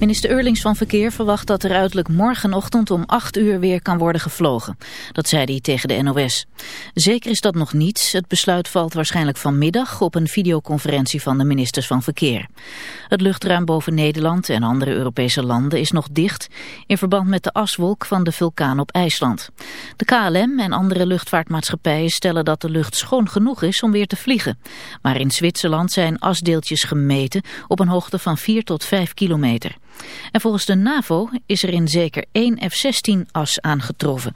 Minister Eurlings van Verkeer verwacht dat er uiterlijk morgenochtend om 8 uur weer kan worden gevlogen. Dat zei hij tegen de NOS. Zeker is dat nog niets. Het besluit valt waarschijnlijk vanmiddag op een videoconferentie van de ministers van Verkeer. Het luchtruim boven Nederland en andere Europese landen is nog dicht in verband met de aswolk van de vulkaan op IJsland. De KLM en andere luchtvaartmaatschappijen stellen dat de lucht schoon genoeg is om weer te vliegen. Maar in Zwitserland zijn asdeeltjes gemeten op een hoogte van 4 tot 5 kilometer. En volgens de NAVO is er in zeker één F-16-as aangetroffen.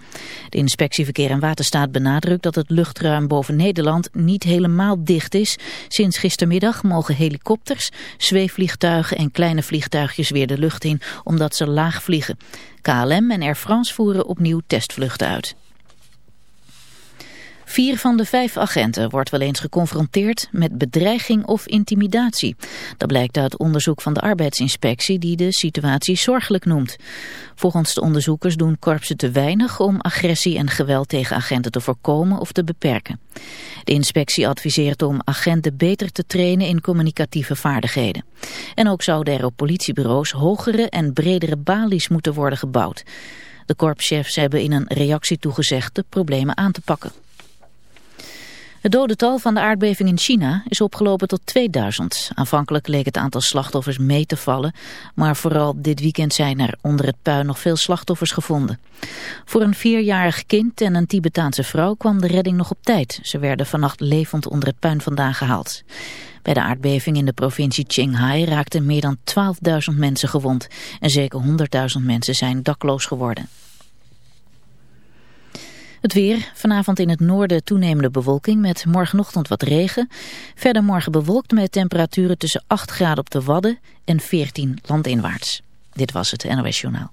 De inspectie Verkeer en Waterstaat benadrukt dat het luchtruim boven Nederland niet helemaal dicht is. Sinds gistermiddag mogen helikopters, zweefvliegtuigen en kleine vliegtuigjes weer de lucht in omdat ze laag vliegen. KLM en Air France voeren opnieuw testvluchten uit. Vier van de vijf agenten wordt wel eens geconfronteerd met bedreiging of intimidatie. Dat blijkt uit onderzoek van de arbeidsinspectie die de situatie zorgelijk noemt. Volgens de onderzoekers doen korpsen te weinig om agressie en geweld tegen agenten te voorkomen of te beperken. De inspectie adviseert om agenten beter te trainen in communicatieve vaardigheden. En ook zouden er op politiebureaus hogere en bredere balies moeten worden gebouwd. De korpschefs hebben in een reactie toegezegd de problemen aan te pakken. Het dodental van de aardbeving in China is opgelopen tot 2000. Aanvankelijk leek het aantal slachtoffers mee te vallen, maar vooral dit weekend zijn er onder het puin nog veel slachtoffers gevonden. Voor een vierjarig kind en een Tibetaanse vrouw kwam de redding nog op tijd. Ze werden vannacht levend onder het puin vandaan gehaald. Bij de aardbeving in de provincie Qinghai raakten meer dan 12.000 mensen gewond en zeker 100.000 mensen zijn dakloos geworden. Het weer, vanavond in het noorden toenemende bewolking met morgenochtend wat regen. Verder morgen bewolkt met temperaturen tussen 8 graden op de Wadden en 14 landinwaarts. Dit was het NOS Journaal.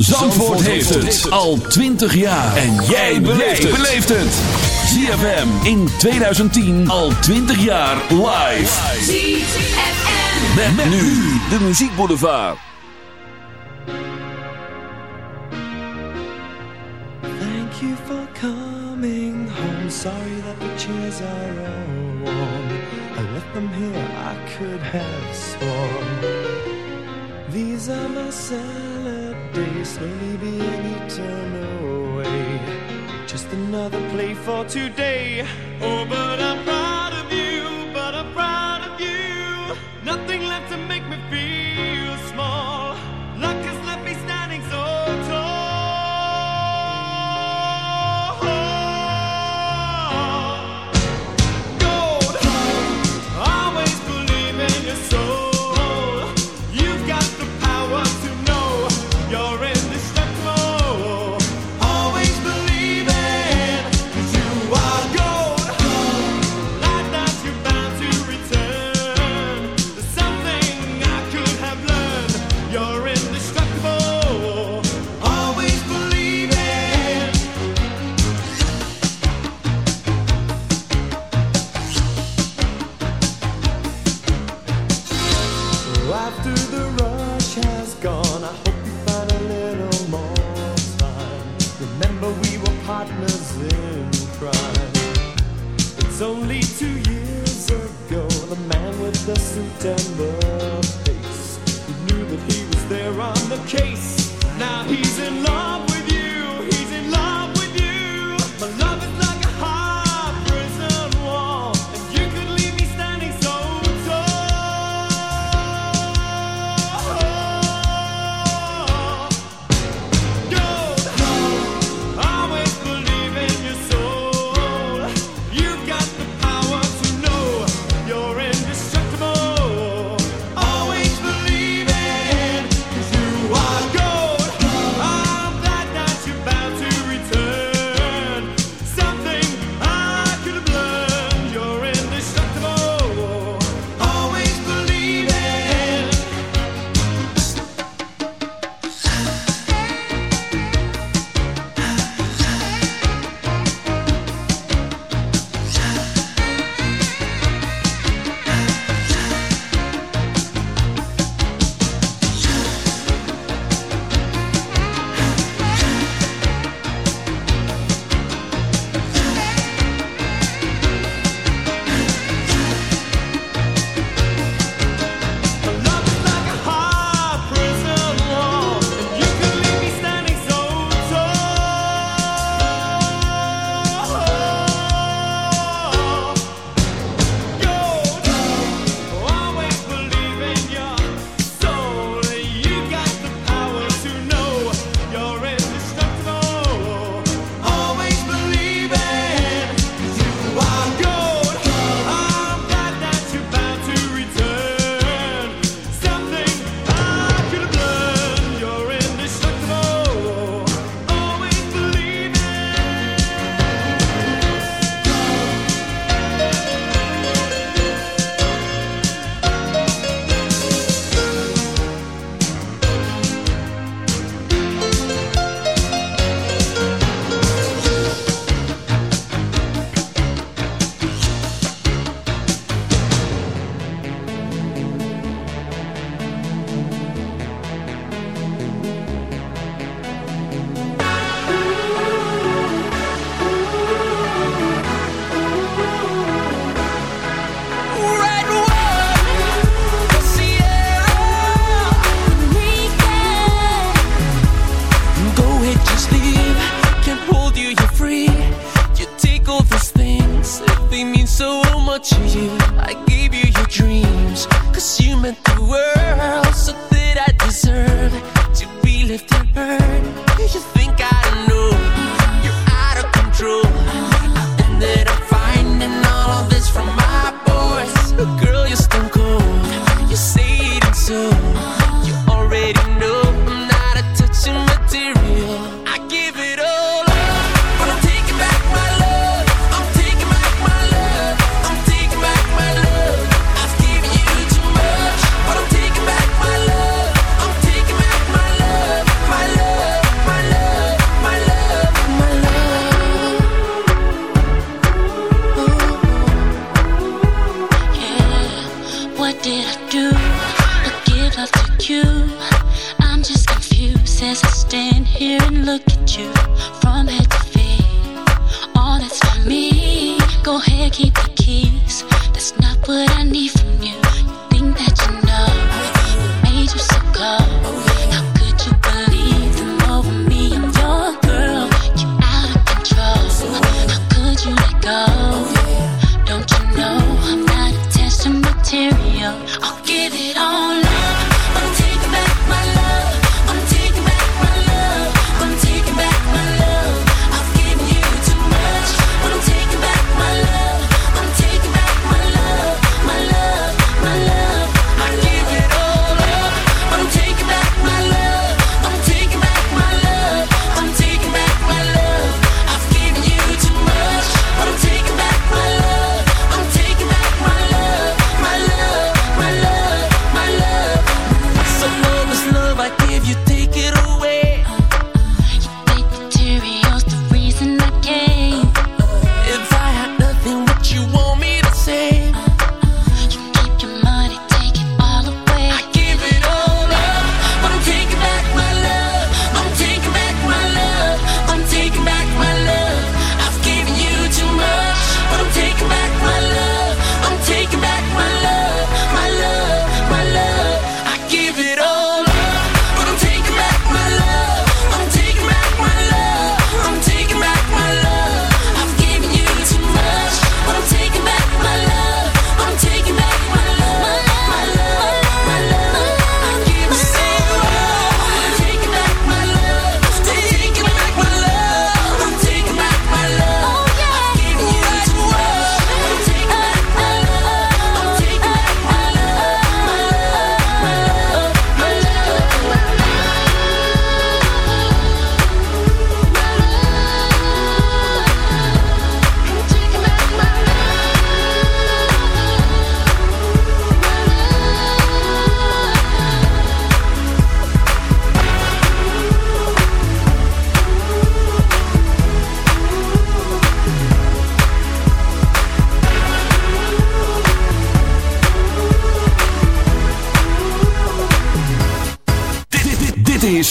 Zandvoort heeft het al 20 jaar. En jij beleeft het. ZFM in 2010 al 20 jaar live. ZFM. Met, met nu de muziekboulevard. Thank you for coming home. Sorry that the chairs are all warm. I left them here, I could have sworn. These are my salad days, slowly being eaten away. Just another play for today. Oh, but I'm proud of you, but I'm proud of you. Nothing left to make me feel small. Luck the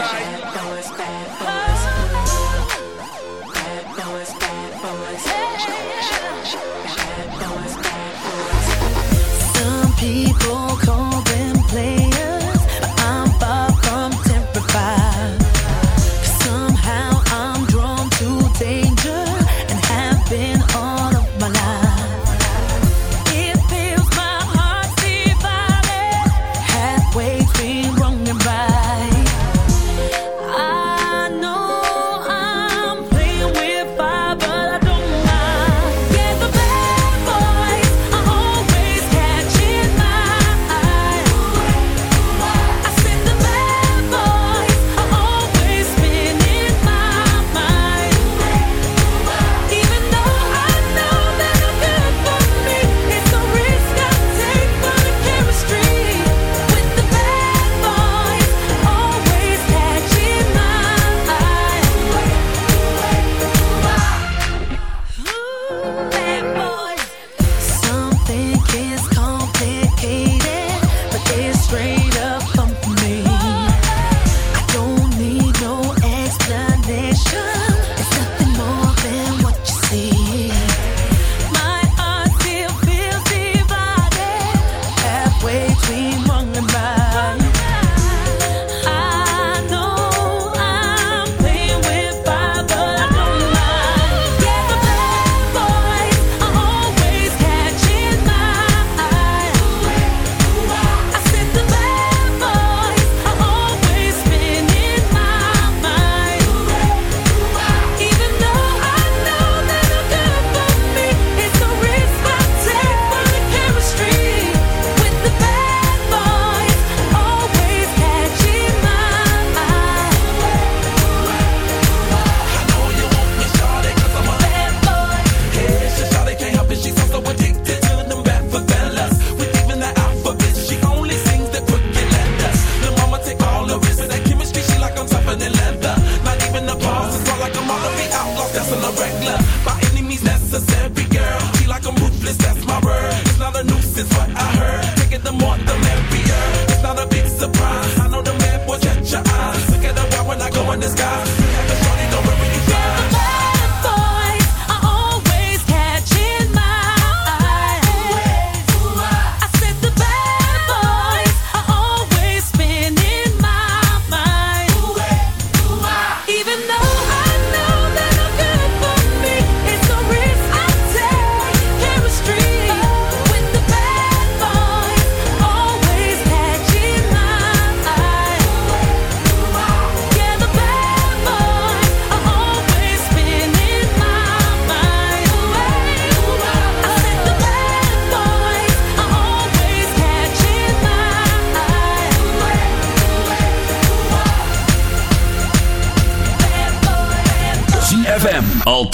I know what you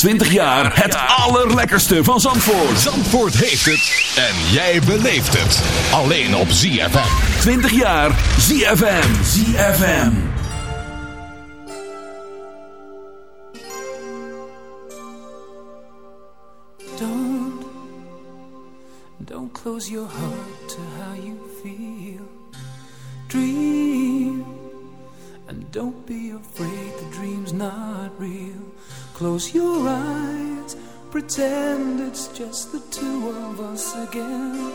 20 jaar het allerlekkerste van Zandvoort. Zandvoort heeft het en jij beleeft het. Alleen op ZFM. 20 jaar ZFM. ZFM. Don't, don't close your heart don't be afraid the dream's not real. Close your eyes, pretend it's just the two of us again.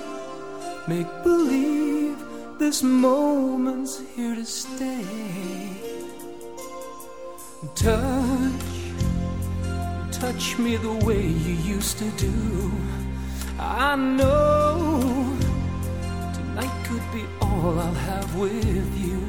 Make believe this moment's here to stay. Touch, touch me the way you used to do. I know tonight could be all I'll have with you.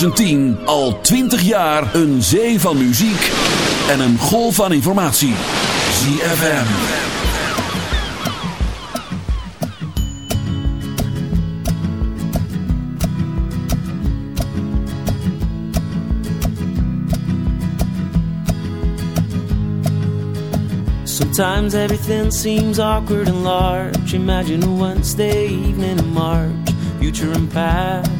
2010 al 20 jaar een zee van muziek en een golf van informatie. ZFM. Sometimes everything seems awkward and large. Imagine a Wednesday evening in March, future and past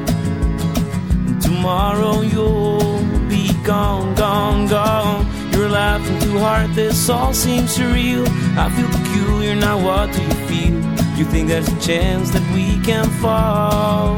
Tomorrow you'll be gone, gone, gone. You're laughing too hard, this all seems surreal. I feel peculiar, now what do you feel? You think there's a chance that we can fall?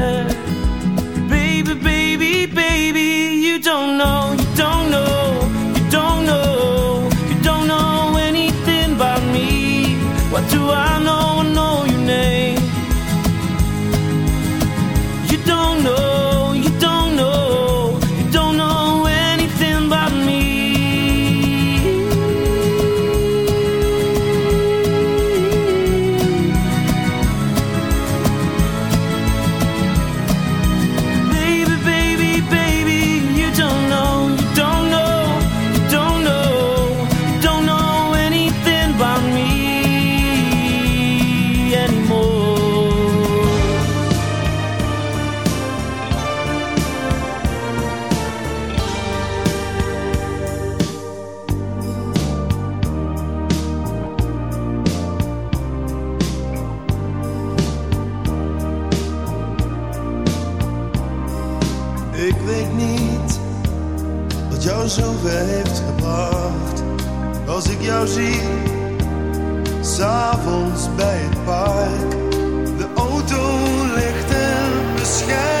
Know jou heeft gebracht. Als ik jou zie, s'avonds bij het park. De auto ligt en beschijnen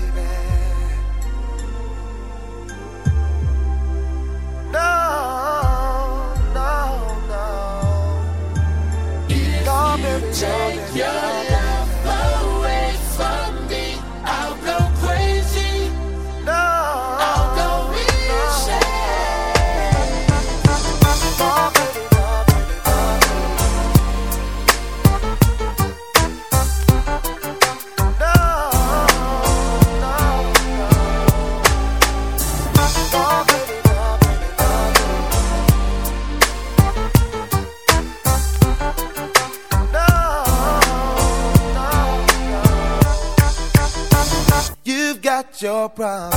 problem.